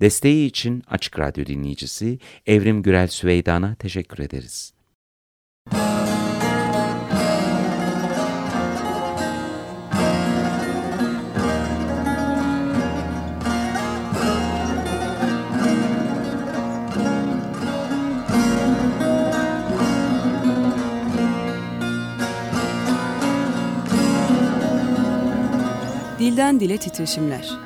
Desteği için Açık Radyo dinleyicisi Evrim Gürel Süveydan'a teşekkür ederiz. Dilden Dile Titreşimler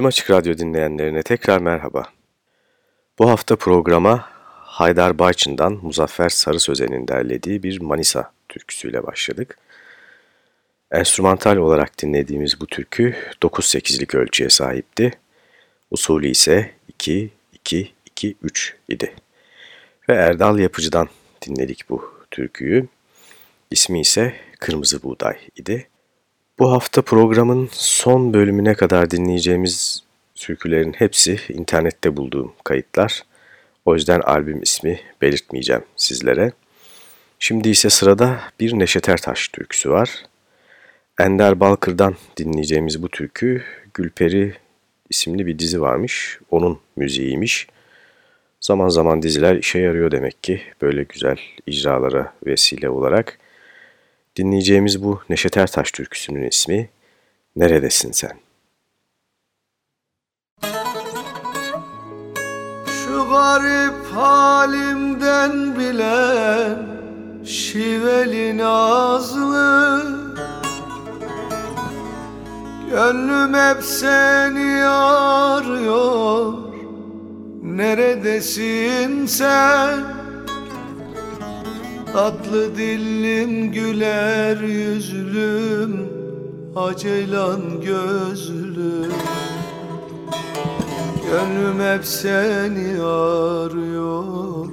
Tüm Açık Radyo dinleyenlerine tekrar merhaba. Bu hafta programa Haydar Bayçın'dan Muzaffer Sarı Sözen'in derlediği bir Manisa türküsüyle başladık. Enstrümantal olarak dinlediğimiz bu türkü 9-8'lik ölçüye sahipti. Usulü ise 2-2-2-3 idi. ve Erdal Yapıcı'dan dinledik bu türküyü. İsmi ise Kırmızı Buğday idi. Bu hafta programın son bölümüne kadar dinleyeceğimiz türkülerin hepsi internette bulduğum kayıtlar. O yüzden albüm ismi belirtmeyeceğim sizlere. Şimdi ise sırada bir Neşet Ertaş türküsü var. Ender Balkır'dan dinleyeceğimiz bu türkü Gülperi isimli bir dizi varmış. Onun müziğiymiş. Zaman zaman diziler işe yarıyor demek ki böyle güzel icralara vesile olarak. Dinleyeceğimiz bu Neşet Ertaş türküsünün ismi Neredesin Sen? Şu garip halimden bilen şiveli nazlı Gönlüm hep seni arıyor Neredesin sen? Tatlı dillim güler yüzlüm Aceylan gözlüm Gönlüm hep seni arıyor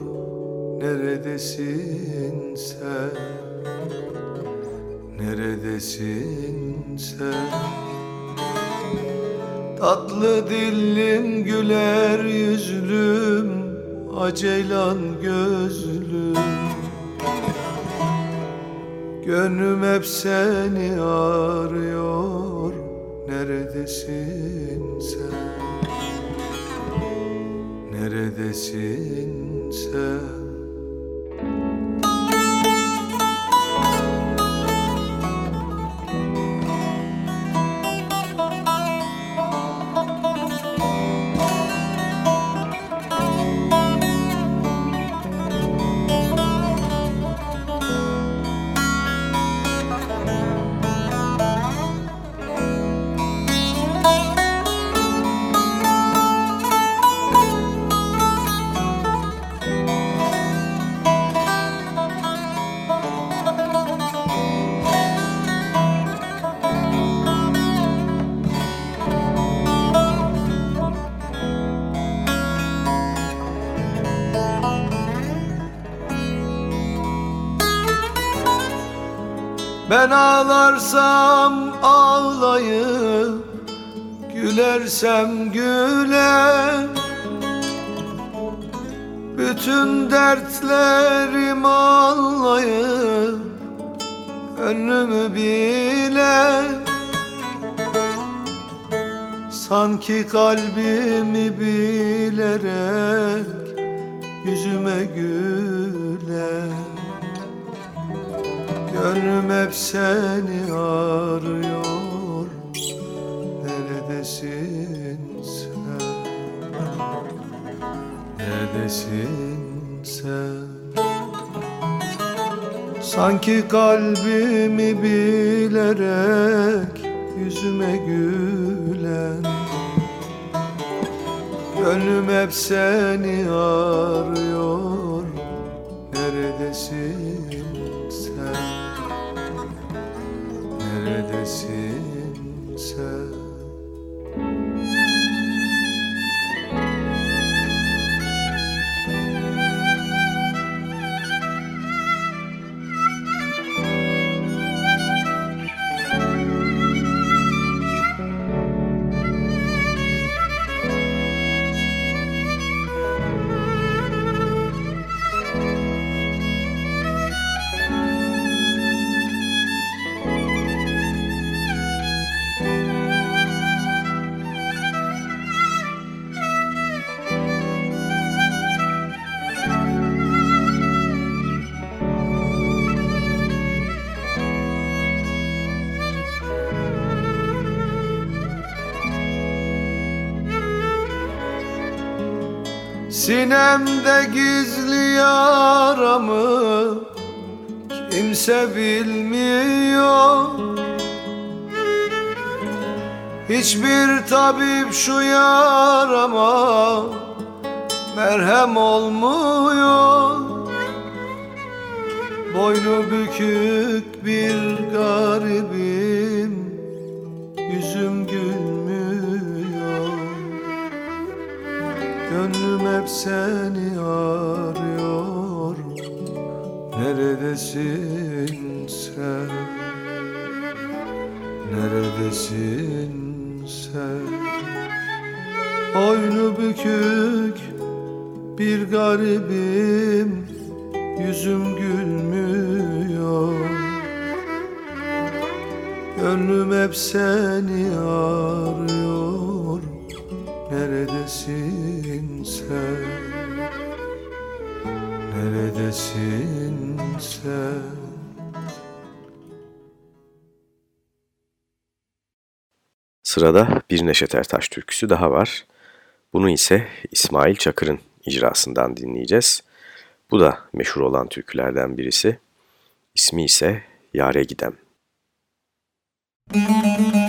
Neredesin sen? Neredesin sen? Tatlı dillim güler yüzlüm Aceylan gözlüm Gönlüm hep seni arıyor Neredesin sen? Neredesin sen? Ben ağlarsam ağlayıp Gülersem güler Bütün dertlerim ağlayıp Önümü bile. Sanki kalbimi bilerek Yüzüme güler Gönlüm hep seni arıyor Neredesin sen? Neredesin sen? Sanki kalbimi bilerek Yüzüme gülen Gönlüm hep seni arıyor Sinemde gizli yaramı kimse bilmiyor. Hiçbir tabip şu yarama merhem olmuyor. Boynu bükük bir garibim seni arıyor Neredesin sen? Neredesin sen? Oynu bükük bir garibim Yüzüm gülmüyor. Gönlüm hep seni arıyor. Neredesin sen Neredesin sen Sırada bir Neşet Ertaş türküsü daha var. Bunu ise İsmail Çakır'ın icrasından dinleyeceğiz. Bu da meşhur olan türkülerden birisi. İsmi ise Yare Gidem. Müzik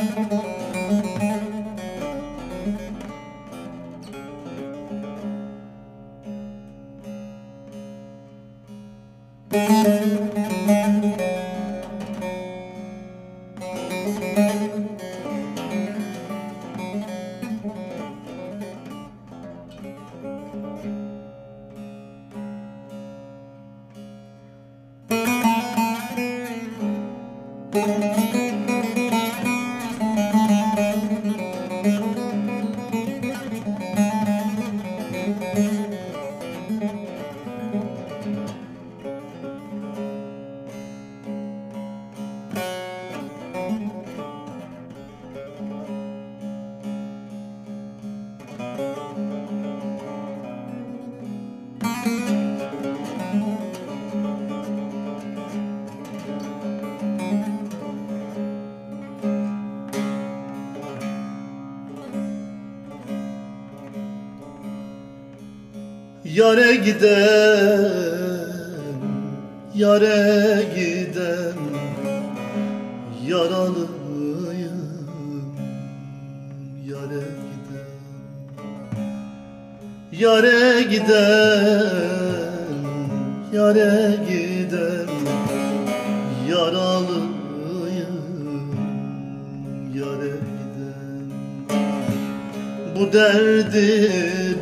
Bu derdi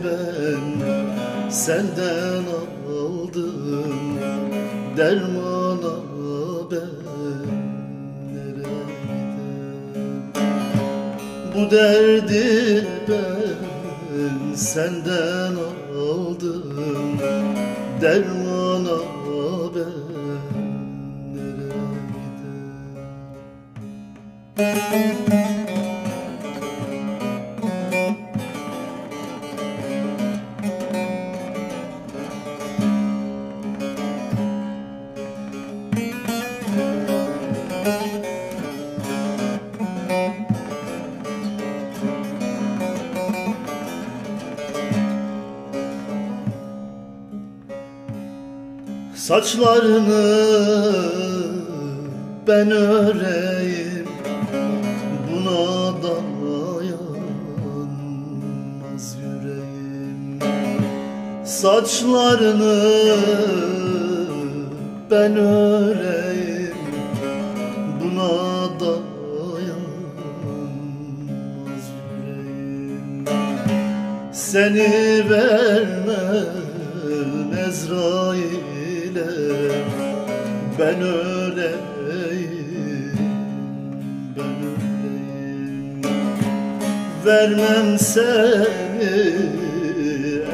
senden aldım. Dermana ben nereye Bu derdi ben senden aldım. Dermana ben nereye giderim Saçlarını ben öreyim. Buna dayanmaz yüreğim. Saçlarını ben öreyim. Buna dayanmaz yüreğim. Seni vermem ben öleyim ben öleyim vermem seni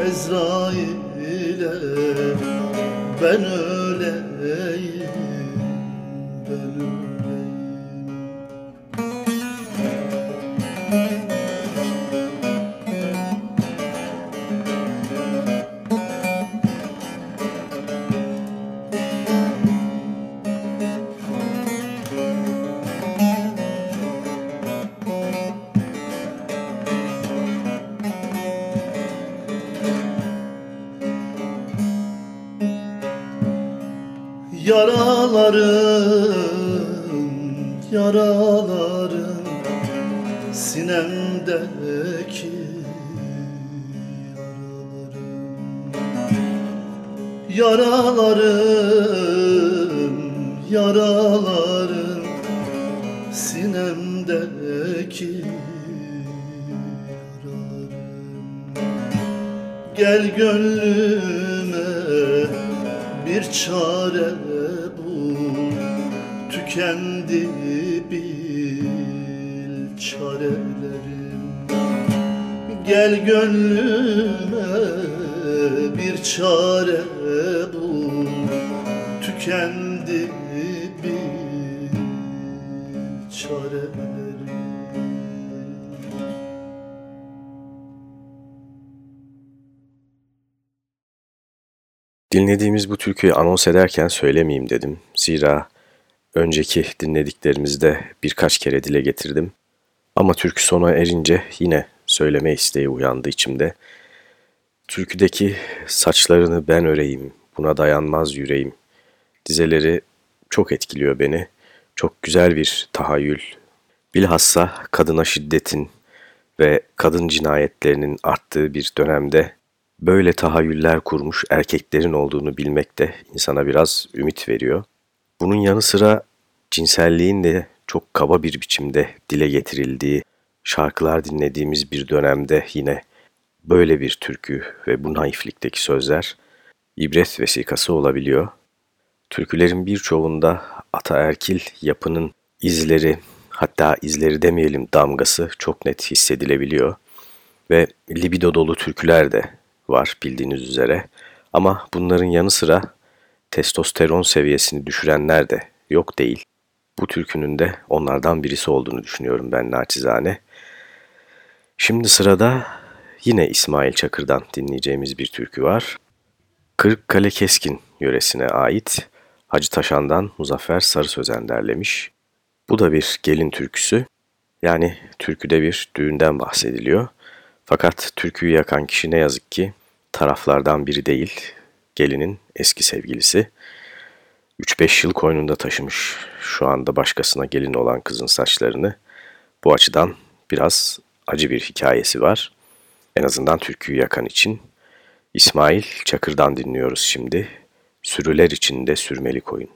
Ezrail'e ben Oh. Dinlediğimiz bu türküyü anons ederken söylemeyeyim dedim. Zira önceki dinlediklerimizde birkaç kere dile getirdim. Ama türkü sona erince yine söyleme isteği uyandı içimde. Türküdeki saçlarını ben öreyim, buna dayanmaz yüreğim. Dizeleri çok etkiliyor beni. Çok güzel bir tahayyül. Bilhassa kadına şiddetin ve kadın cinayetlerinin arttığı bir dönemde böyle tahayyüller kurmuş erkeklerin olduğunu bilmek de insana biraz ümit veriyor. Bunun yanı sıra cinselliğin de çok kaba bir biçimde dile getirildiği şarkılar dinlediğimiz bir dönemde yine böyle bir türkü ve bu naiflikteki sözler ibret vesikası olabiliyor. Türkülerin birçoğunda ataerkil yapının izleri hatta izleri demeyelim damgası çok net hissedilebiliyor. Ve libido dolu türküler de var bildiğiniz üzere. Ama bunların yanı sıra testosteron seviyesini düşürenler de yok değil. Bu türkünün de onlardan birisi olduğunu düşünüyorum ben naçizane. Şimdi sırada yine İsmail Çakır'dan dinleyeceğimiz bir türkü var. Kırıkkale Keskin yöresine ait Hacı Taşan'dan Muzaffer Sarı Sözen derlemiş. Bu da bir gelin türküsü. Yani türküde bir düğünden bahsediliyor. Fakat türküyü yakan kişi ne yazık ki taraflardan biri değil, gelinin eski sevgilisi. 3-5 yıl koynunda taşımış şu anda başkasına gelin olan kızın saçlarını. Bu açıdan biraz acı bir hikayesi var. En azından türküyü yakan için. İsmail Çakır'dan dinliyoruz şimdi. Sürüler içinde sürmeli koyun.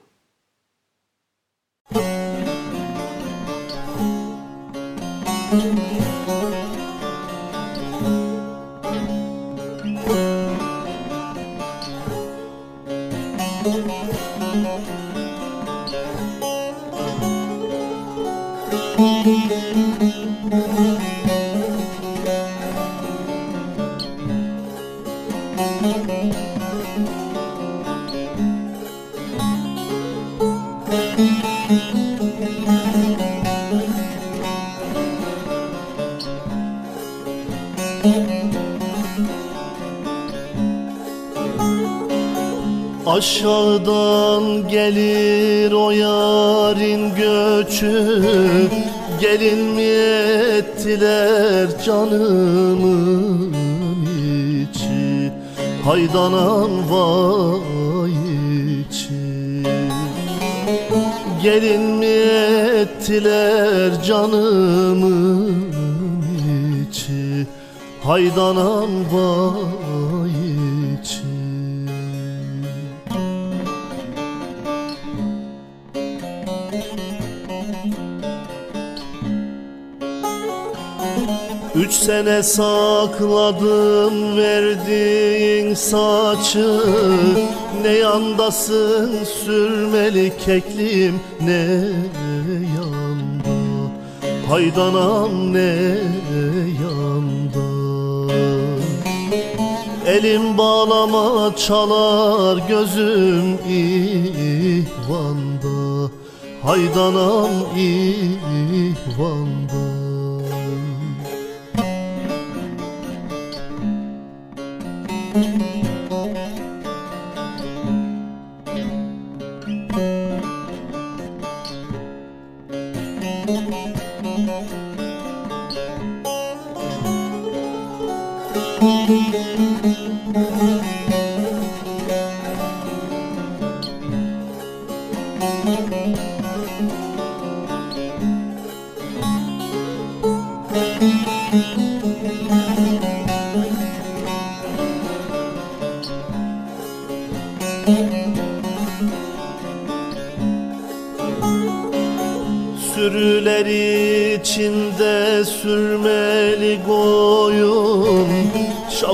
Aşağıdan gelir o yarın göçü Gelin mi ettiler canımın içi Haydanan vay içi Gelin mi ettiler canımın içi. Haydanan vay sene sakladım verdiğin saçı. Ne yandasın sürmeli keklim ne yanda Haydanam ne yanda Elim bağlama çalar gözüm ihvanda Haydanam ihvanda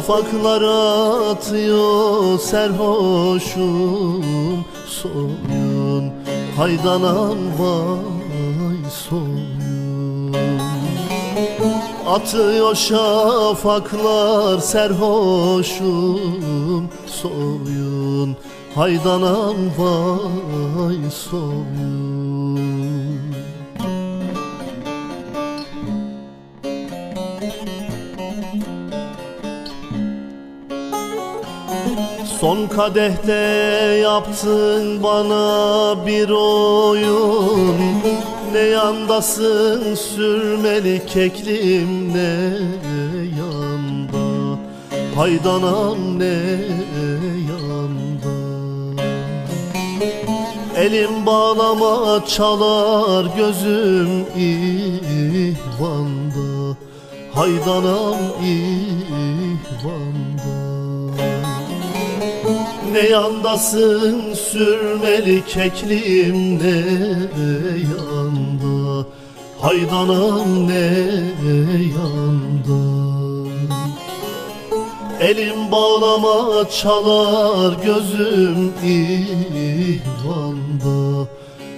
Sürüler içinde sürmeli koyun Şafaklar atıyor serhoşum soyun. Haydanam vay soyun. Atıyor şafaklar serhoşum soyun. Haydanam vay soyun Son kadehte yaptın bana bir oyun. Ne yandasın sürmeli keklim ne yanda. Haydanam ne yanda. Elim bağlama çalar gözüm ihvanda. Haydanam ihvanda ne yandasın sürmeli keklim ne yanda? Haydanam ne yanda? Elim bağlama çalar gözüm ihvanda.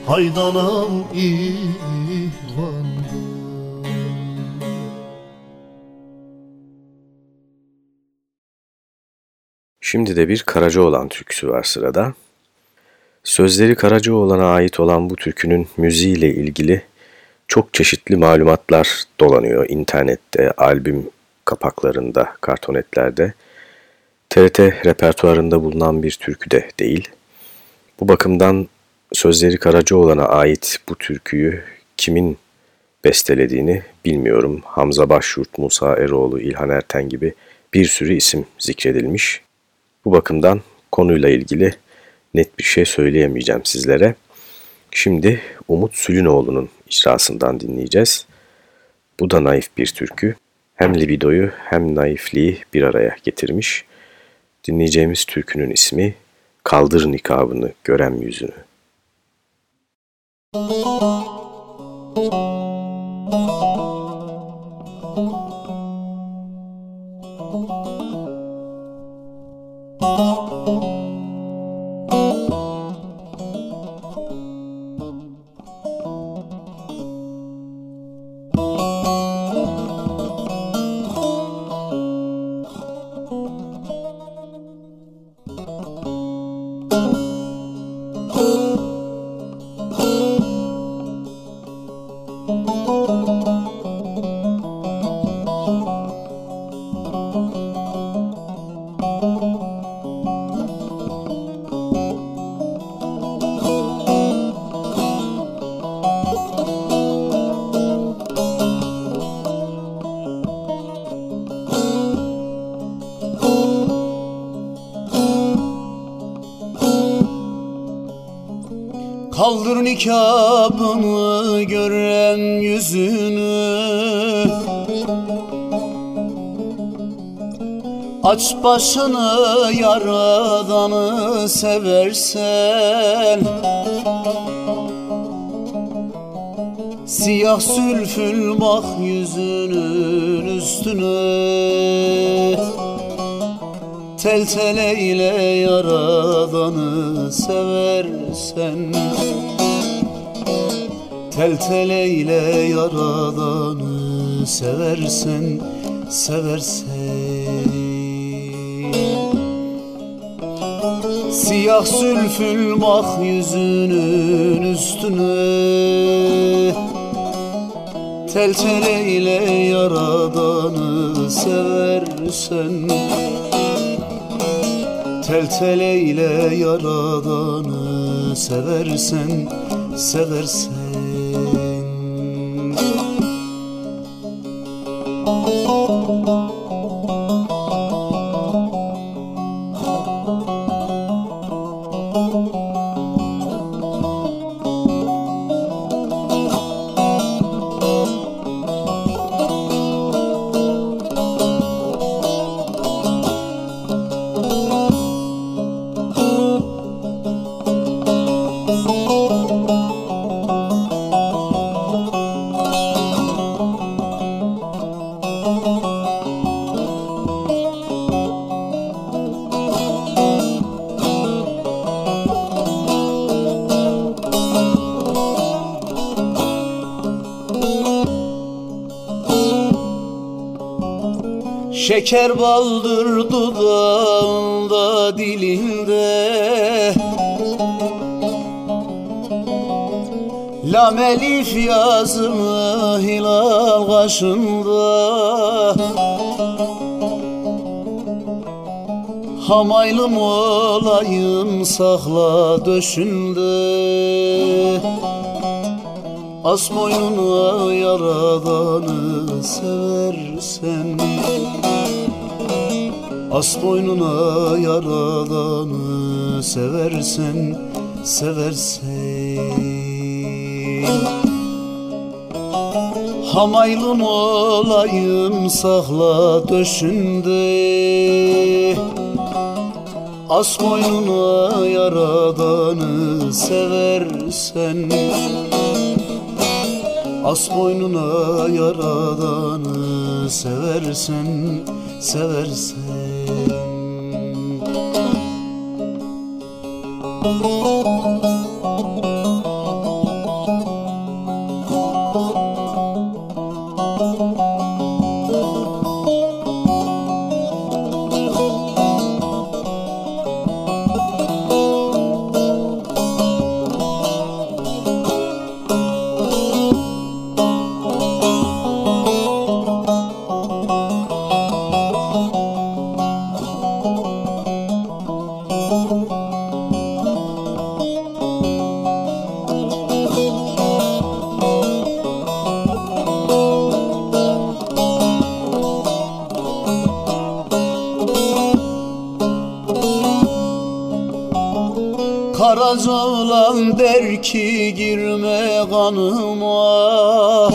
Haydanam ihvanda Şimdi de bir Karacaoğlan türküsü var sırada. Sözleri Karacaoğlan'a ait olan bu türkünün müziğiyle ilgili çok çeşitli malumatlar dolanıyor internette, albüm kapaklarında, kartonetlerde. TRT repertuarında bulunan bir türkü de değil. Bu bakımdan sözleri Karacaoğlan'a ait bu türküyü kimin bestelediğini bilmiyorum. Hamza Başyurt, Musa Eroğlu, İlhan Erten gibi bir sürü isim zikredilmiş. Bu bakımdan konuyla ilgili net bir şey söyleyemeyeceğim sizlere. Şimdi Umut Sülünoğlu'nun icrasından dinleyeceğiz. Bu da naif bir türkü. Hem libidoyu hem naifliği bir araya getirmiş. Dinleyeceğimiz türkünün ismi Kaldır Nikabını Görem Yüzünü. Müzik Kaldır nikabını gören yüzünü. Aç başını yaradanı seversen. Siyah sülfül bak yüzünün üstüne. Tel tel eyle yaradanı seversen Tel tel eyle yaradanı seversen Seversen. Siyah sülfül bak yüzünün üstüne. Tel tel eyle yaradanı seversen. Tel tel eyle yaradanı seversen seversen Música Şeker baldır dudağında dilinde. Lam elif yazılı hilal kaşında Hamaylım olayım sakla döşünde. As boynuna yaradanı seversen As boynuna yaradanı seversen Seversen. Hamaylım olayım sakla döşünde. As boynuna yaradanı seversen. As boynuna yaradanı seversen Seversen Karaca girme kanıma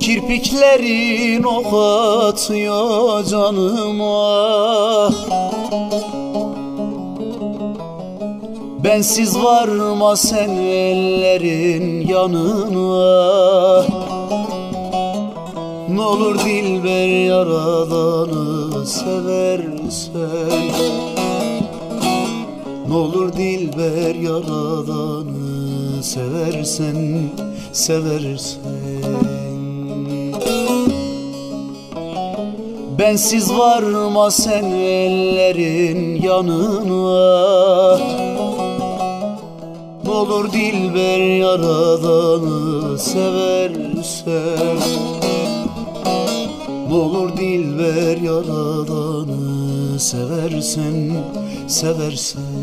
Kirpiklerin ok atıyor canıma Bensiz varma sen ellerin yanına. N'olur dilber yaradanı seversen N'olur dilber yaradanı seversen Seversen. Bensiz varma sen ellerin yanına. N'olur dilber yaradanı seversen. N'olur dilber yaradanı seversen Seversen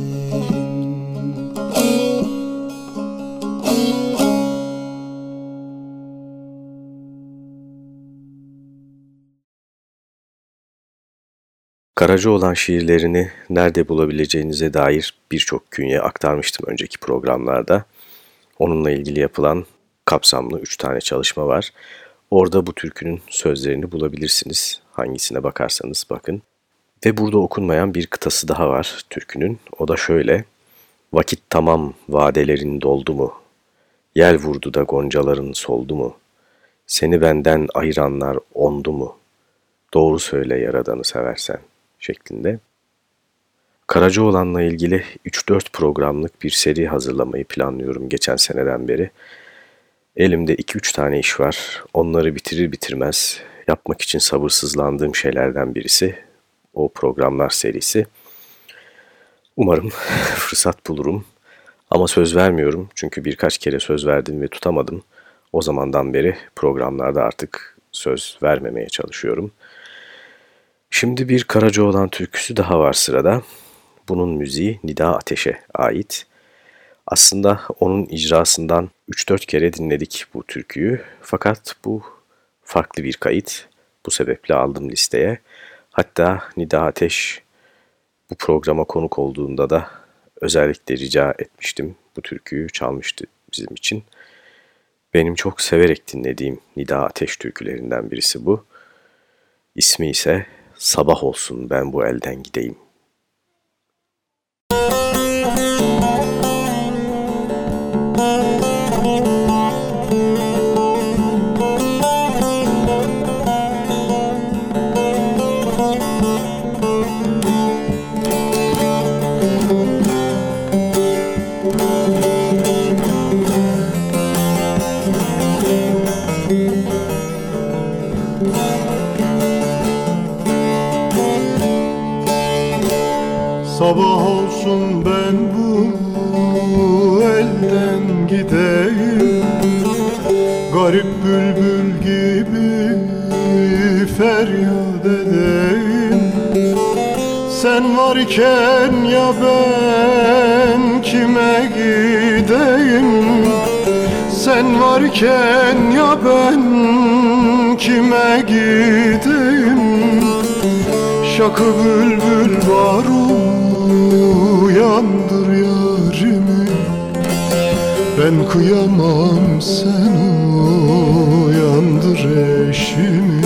Karaca olan şiirlerini nerede bulabileceğinize dair birçok künye aktarmıştım önceki programlarda. Onunla ilgili yapılan kapsamlı 3 tane çalışma var. Orada bu türkünün sözlerini bulabilirsiniz. Hangisine bakarsanız bakın. Ve burada okunmayan bir kıtası daha var türkünün. O da şöyle. Vakit tamam vadelerin doldu mu? Yel vurdu da goncaların soldu mu? Seni benden ayıranlar ondu mu? Doğru söyle yaradanı seversen şeklinde. Karacaoğlan'la ilgili 3-4 programlık bir seri hazırlamayı planlıyorum geçen seneden beri. Elimde 2-3 tane iş var. Onları bitirir bitirmez yapmak için sabırsızlandığım şeylerden birisi o programlar serisi. Umarım fırsat bulurum. Ama söz vermiyorum çünkü birkaç kere söz verdim ve tutamadım. O zamandan beri programlarda artık söz vermemeye çalışıyorum. Şimdi bir Karacaoğlan türküsü daha var sırada. Bunun müziği Nida Ateş'e ait. Aslında onun icrasından 3-4 kere dinledik bu türküyü. Fakat bu farklı bir kayıt. Bu sebeple aldım listeye. Hatta Nida Ateş bu programa konuk olduğunda da özellikle rica etmiştim. Bu türküyü çalmıştı bizim için. Benim çok severek dinlediğim Nida Ateş türkülerinden birisi bu. İsmi ise Sabah olsun ben bu elden gideyim. thank you Sabah olsun ben bu elden gideyim. Garip bülbül gibi feryat edeyim. Sen varken ya ben kime gideyim? Sen varken ya ben kime gideyim? Şakı bülbül var uyandır yarimi. Ben kıyamam sen uyandır eşimi.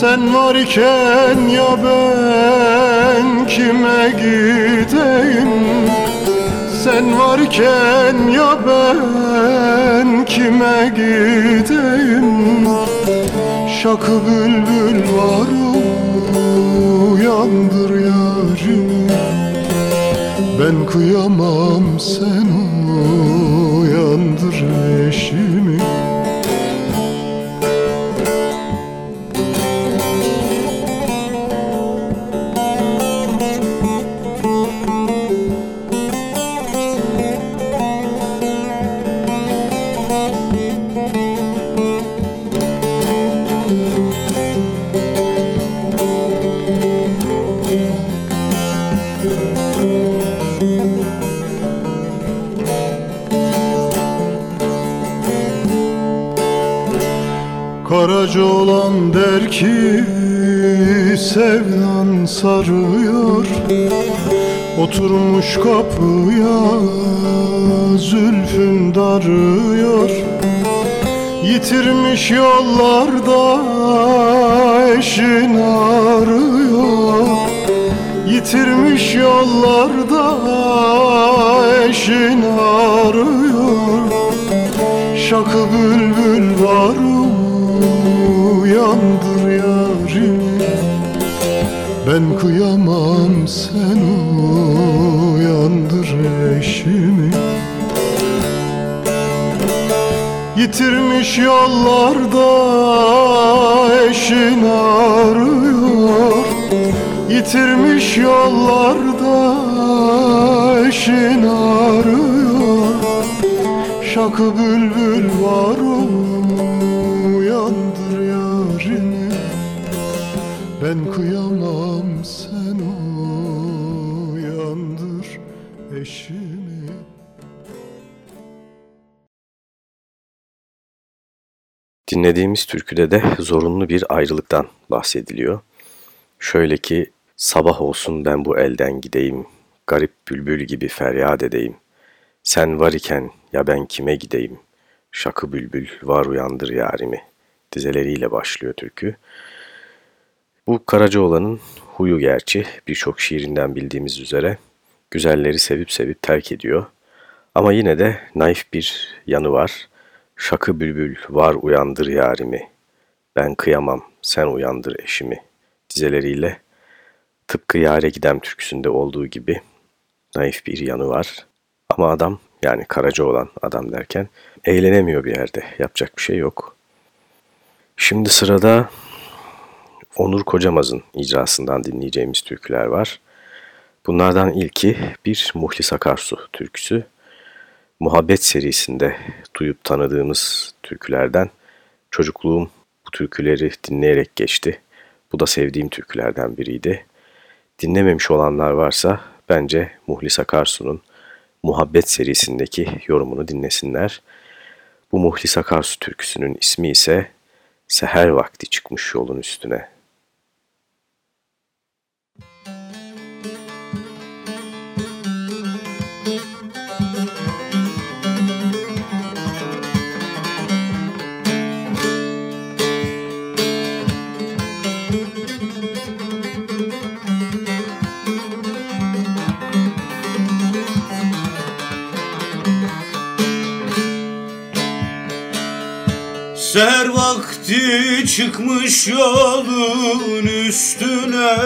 Sen varken ya ben kime gideyim? Sen varken ya ben kime gideyim? Şakı bülbül var yarimi Ben kıyamam sen Karaca olan der ki sevdan sarıyor. Oturmuş kapıya zülfün darıyor. Yitirmiş yollarda eşin arıyor. Yitirmiş yollarda eşin arıyor. Şakı bülbül var uyandır yarimi Ben kıyamam sen uyandır eşimi. Yitirmiş yollarda eşin arıyor Yitirmiş yollarda eşin arıyor Şakı bülbül var uyandır Ben kıyamam sen uyandır eşimi Dinlediğimiz türküde de zorunlu bir ayrılıktan bahsediliyor. Şöyle ki sabah olsun ben bu elden gideyim, garip bülbül gibi feryat edeyim. Sen var iken ya ben kime gideyim, şakı bülbül var uyandır yarimi dizeleriyle başlıyor türkü. Bu Karacaoğlan'ın huyu gerçi birçok şiirinden bildiğimiz üzere güzelleri sevip sevip terk ediyor. Ama yine de naif bir yanı var. Şakı bülbül var uyandır yarimi. Ben kıyamam sen uyandır eşimi. Dizeleriyle tıpkı Yare Gidem türküsünde olduğu gibi naif bir yanı var. Ama adam yani Karaca olan adam derken eğlenemiyor bir yerde. Yapacak bir şey yok. Şimdi sırada Onur Kocamaz'ın icrasından dinleyeceğimiz türküler var. Bunlardan ilki bir Muhlis Akarsu türküsü. Muhabbet serisinde duyup tanıdığımız türkülerden çocukluğum bu türküleri dinleyerek geçti. Bu da sevdiğim türkülerden biriydi. Dinlememiş olanlar varsa bence Muhlis Akarsu'nun Muhabbet serisindeki yorumunu dinlesinler. Bu Muhlis Akarsu türküsünün ismi ise Seher vakti çıkmış yolun üstüne. Vakti çıkmış yolun üstüne.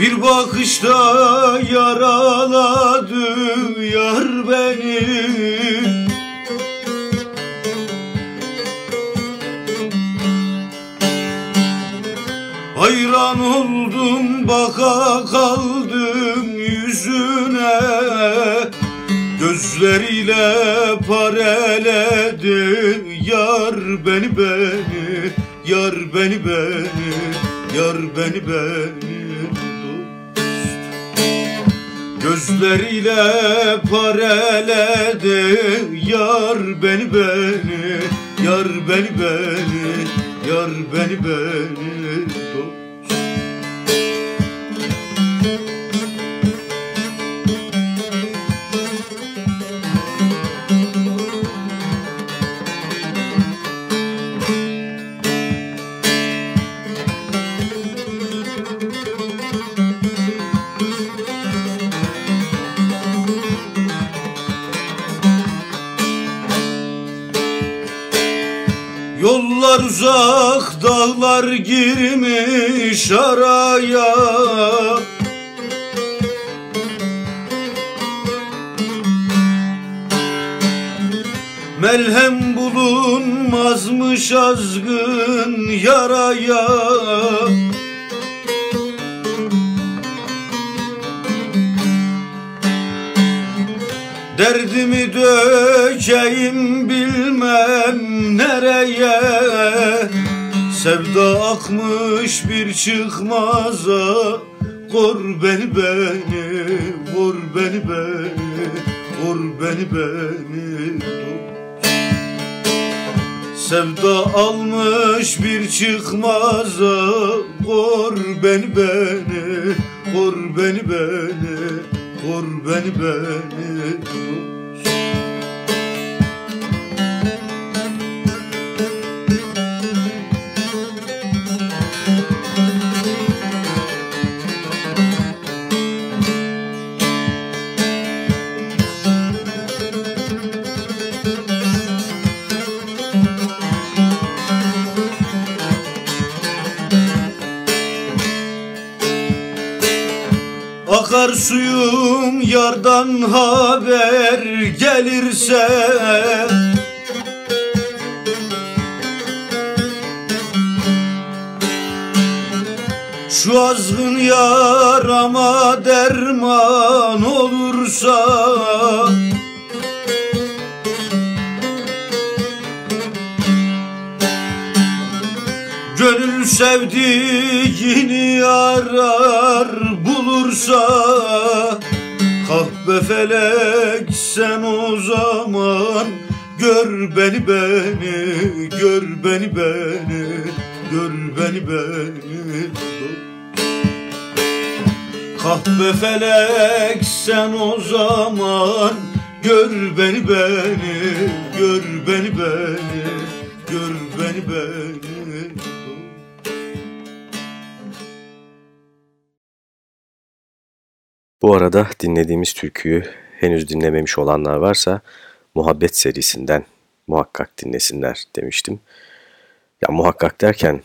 Bir bakışta yaraladı yar beni. Hayran oldum baka kaldım yüzüne Gözleriyle pareledi. Yar beni beni Yar beni beni Yar beni beni. Gözleriyle pareledi. Yar beni beni Yar beni beni Yar beni beni. dost Yollar uzak, dağlar girmiş araya. Melhem bulunmazmış azgın yaraya Derdimi dökeyim bilmem nereye. Sevda akmış bir çıkmaza. Kor beni beni, vur beni beni Vur beni beni. Sevda almış bir çıkmaza. Kor beni beni, kor beni beni Vur beni beni Akar suyum yardan haber gelirse. Şu azgın yarama derman olursa. Gönül sevdiğini arar bulursa Kahpe felek sen o zaman Gör beni beni, gör beni beni Gör beni beni. Kahpe felek sen o zaman Gör beni beni, gör beni beni Gör beni beni Bu arada dinlediğimiz türküyü henüz dinlememiş olanlar varsa Muhabbet serisinden muhakkak dinlesinler demiştim. Ya muhakkak derken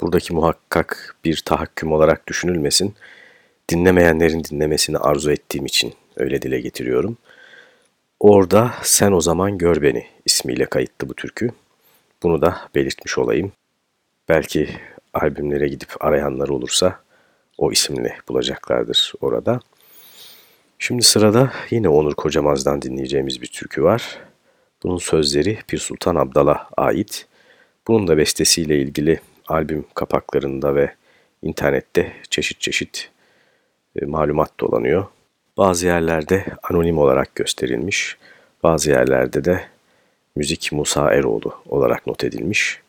buradaki muhakkak bir tahakküm olarak düşünülmesin. Dinlemeyenlerin dinlemesini arzu ettiğim için öyle dile getiriyorum. Orada Sen O Zaman Gör Beni ismiyle kayıtlı bu türkü. Bunu da belirtmiş olayım. Belki albümlere gidip arayanlar olursa o isimle bulacaklardır orada. Şimdi sırada yine Onur Kocamaz'dan dinleyeceğimiz bir türkü var. Bunun sözleri Pir Sultan Abdal'a ait. Bunun da bestesiyle ilgili albüm kapaklarında ve internette çeşit çeşit e, malumat dolanıyor. Bazı yerlerde anonim olarak gösterilmiş, bazı yerlerde de Müzik Musa Eroğlu olarak not edilmiş.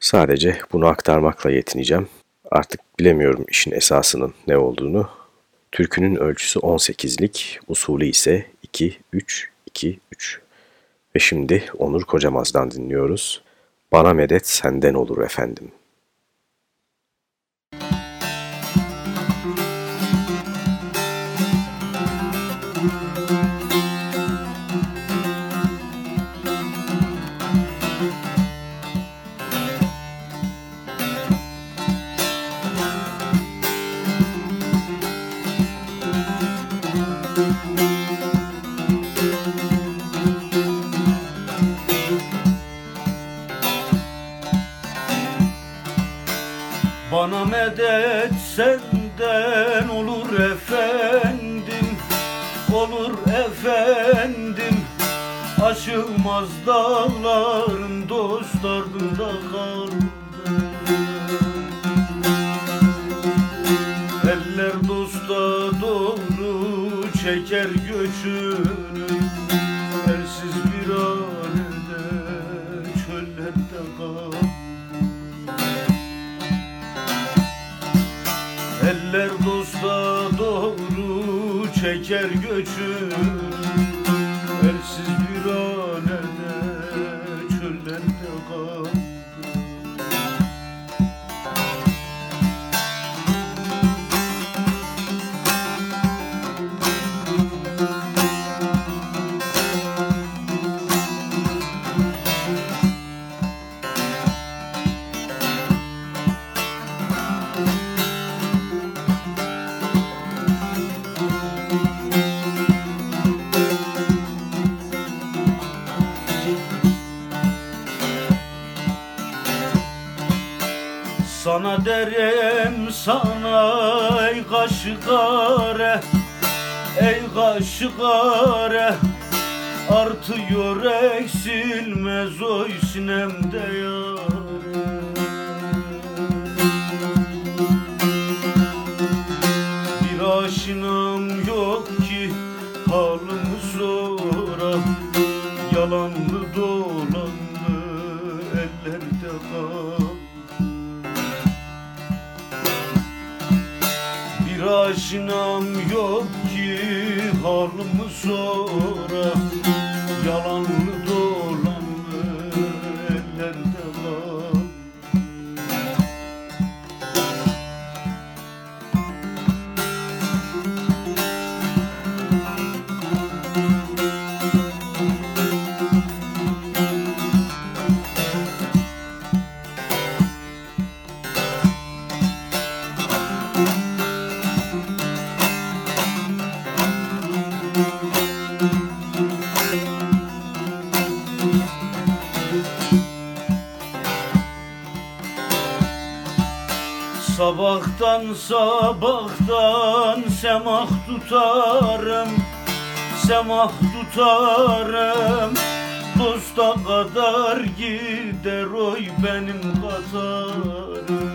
Sadece bunu aktarmakla yetineceğim. Artık bilemiyorum işin esasının ne olduğunu. Türkünün ölçüsü 18'lik, usulü ise 2-3-2-3. Ve şimdi Onur Kocamaz'dan dinliyoruz. Bana medet senden olur efendim. Aşılmaz dağların dost ardında Eller dosta doğru çeker göçünü. Ersiz bir alede çöllerde kal Eller dosta doğru çeker göçünü kaşıkare Artıyor Sabahtan sabahtan semah tutarım Semah tutarım. Dosta kadar gider oy benim katarım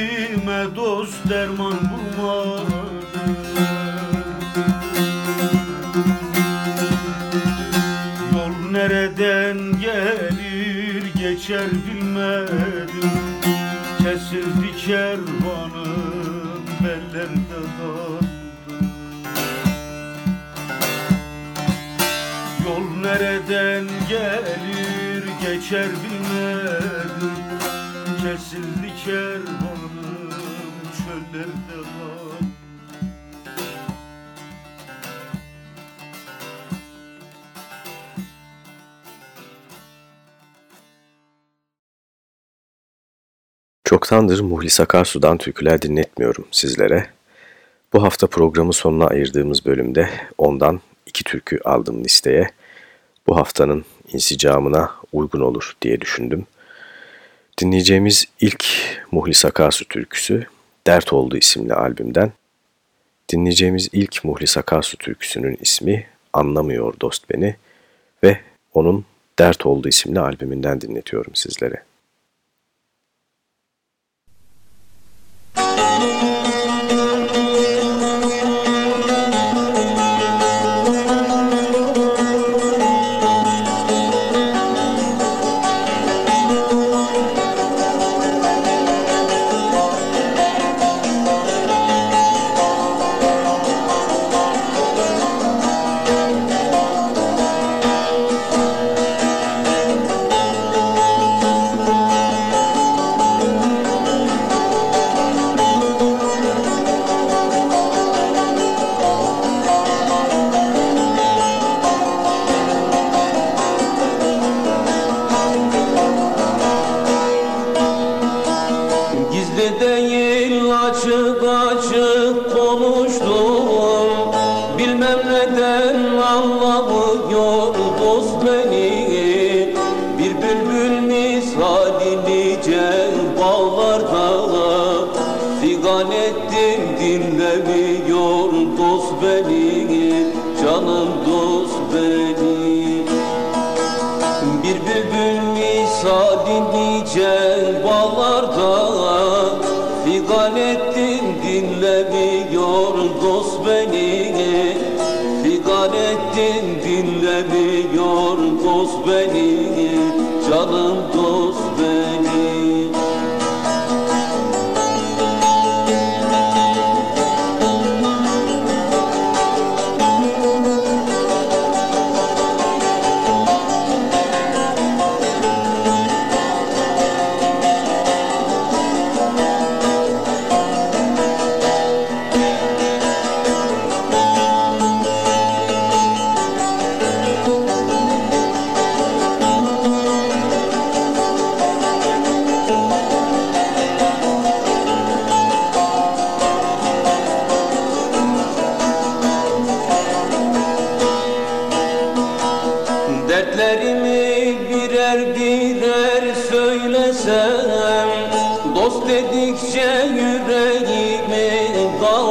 derdime dost derman bulmadım Yol nereden gelir geçer bilmedim. Kesildi kervanım bellerde kaldı Yol nereden gelir geçer Çoktandır Muhlis Akarsu'dan türküler dinletmiyorum sizlere. Bu hafta programın sonuna ayırdığımız bölümde ondan iki türkü aldım listeye. Bu haftanın insicamına uygun olur diye düşündüm. Dinleyeceğimiz ilk Muhlis Akarsu türküsü Dert Oldu isimli albümden. Dinleyeceğimiz ilk Muhlis Akarsu türküsünün ismi Anlamıyor Dost Beni ve onun Dert Oldu isimli albümünden dinletiyorum sizlere. Música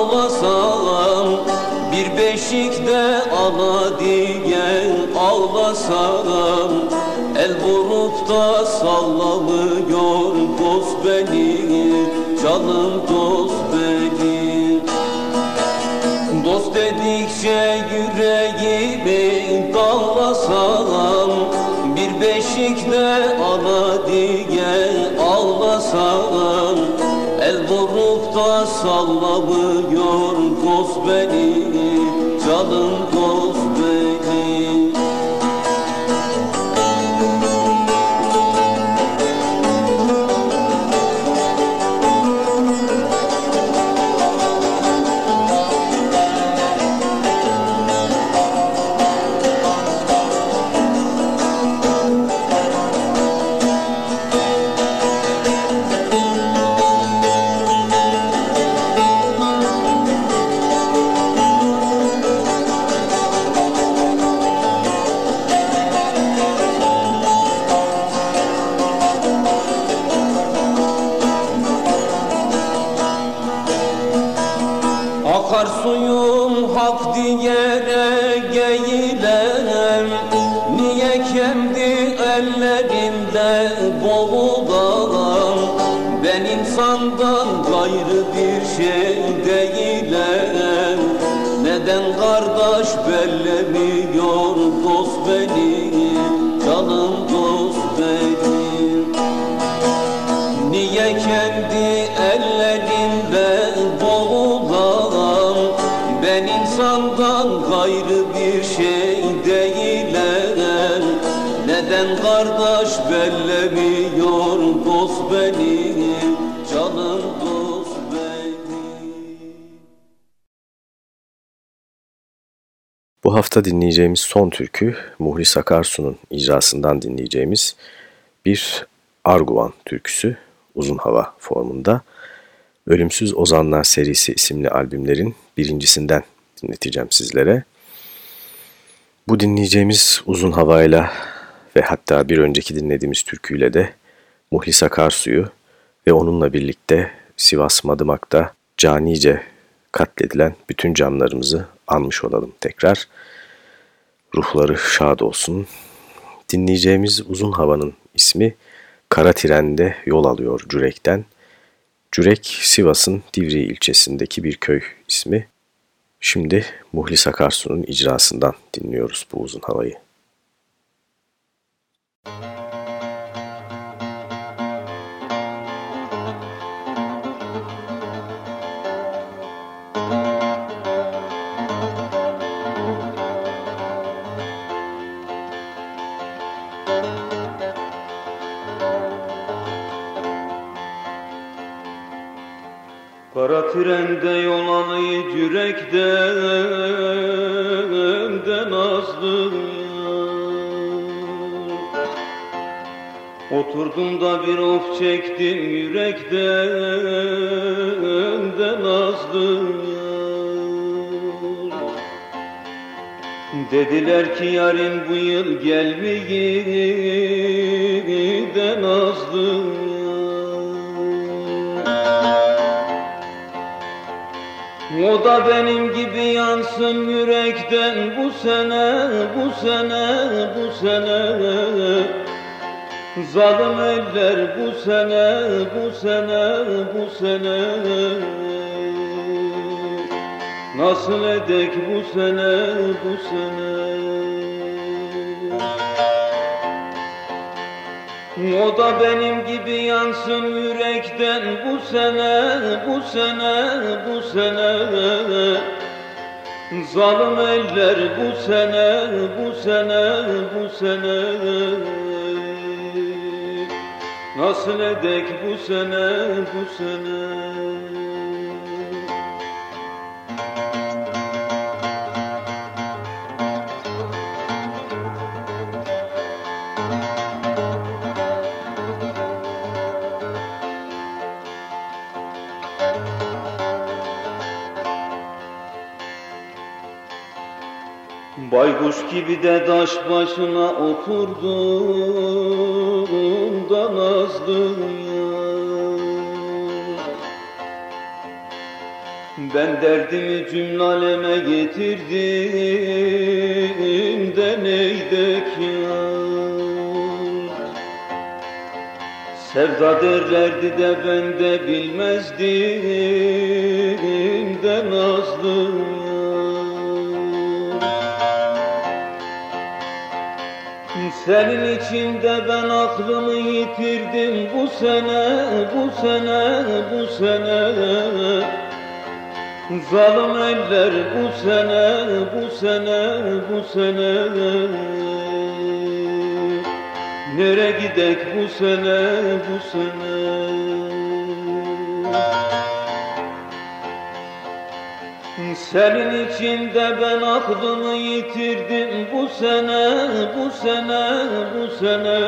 ağlasam Bir beşikte ana diyen ağlasam El vurup da sallamıyor Akarsuyum Ben insandan gayrı bir şey değilim Neden kardeş bellemiyor dost benim Canım dost benim Bu hafta dinleyeceğimiz son türkü Muhlis Akarsu'nun icrasından dinleyeceğimiz bir Arguvan türküsü uzun hava formunda. Ölümsüz Ozanlar serisi isimli albümlerin birincisinden dinleteceğim sizlere. Bu dinleyeceğimiz uzun havayla ve hatta bir önceki dinlediğimiz türküyle de Muhlis Akarsu'yu ve onunla birlikte Sivas Madımak'ta canice katledilen bütün canlarımızı anmış olalım tekrar. Ruhları şad olsun. Dinleyeceğimiz uzun havanın ismi Kara Tren'de yol alıyor Cürek'ten. Cürek, Sivas'ın Divri ilçesindeki bir köy ismi. Şimdi Muhlis Akarsu'nun icrasından dinliyoruz bu uzun havayı. Kara trende yol alayı yürekten nazlı. Oturdum da bir of çektim yürekten nazlı. Dediler ki yarın bu yıl gelmeyi de nazlı O da benim gibi yansın yürekten bu sene, bu sene, bu sene. Zalim eller bu sene, bu sene, bu sene. Nasıl edek bu sene, bu sene O da benim gibi yansın yürekten bu sene, bu sene, bu sene. Zalim eller bu sene, bu sene, bu sene. Nasıl edek bu sene, bu sene Baykuş gibi de taş başına oturdum da nazlı Ben derdimi cümle aleme getirdim de neydek yar Sevda derlerdi de ben de bilmezdim de nazlı Senin içinde ben aklımı yitirdim. Bu sene, bu sene, bu sene. Zalim eller bu sene, bu sene, bu sene. Nere gidek bu sene, bu sene Senin içinde ben aklımı yitirdim. Bu sene, bu sene, bu sene.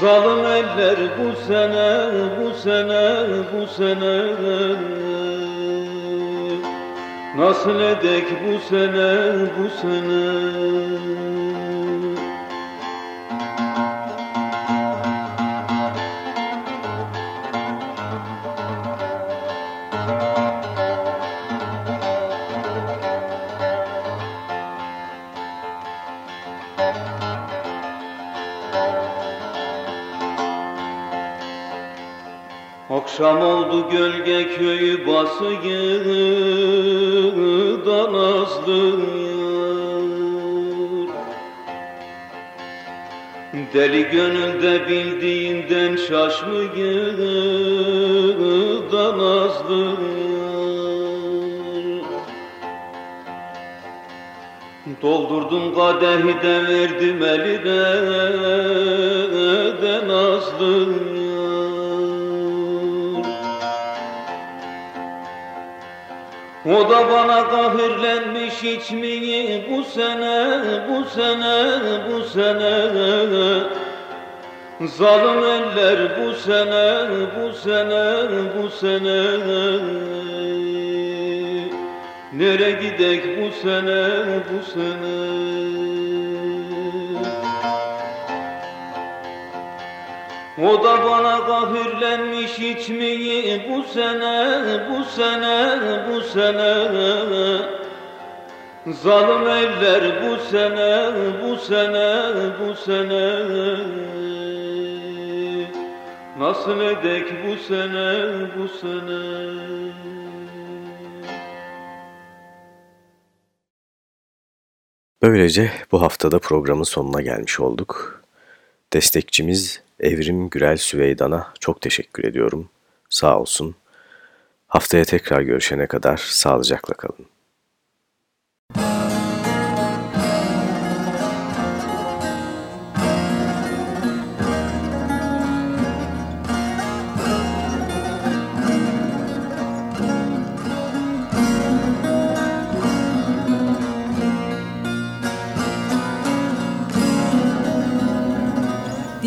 Zalim eller bu sene, bu sene, bu sene. Nasıl edek bu sene, bu sene Akşam oldu gölge köyü basıyı da nazlı Deli gönülde bildiğinden şaşmıyor da nazlı Doldurdum kadehi de verdim eline de nazlı O da bana kahirlenmiş içmeyi bu sene, bu sene, bu sene. Zalim eller bu sene, bu sene, bu sene. Nere gidek bu sene, bu sene O da bana kahirlenmiş içmeyi bu sene, bu sene, bu sene. Zalim eller bu sene, bu sene, bu sene. Nasıl edek bu sene, bu sene? Böylece bu haftada programın sonuna gelmiş olduk. Destekçimiz Evrim Gürel Süveydan'a çok teşekkür ediyorum. Sağ olsun. Haftaya tekrar görüşene kadar sağlıcakla kalın.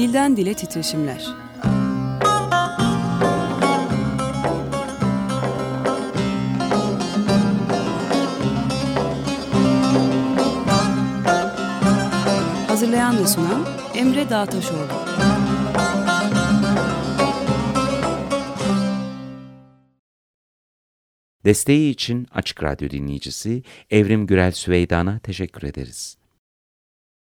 Dilden dile titreşimler. Hazırlayan ve sunan Emre Dağtaşoğlu. Desteği için Açık Radyo dinleyicisi Evrim Gürel Süveydan'a teşekkür ederiz.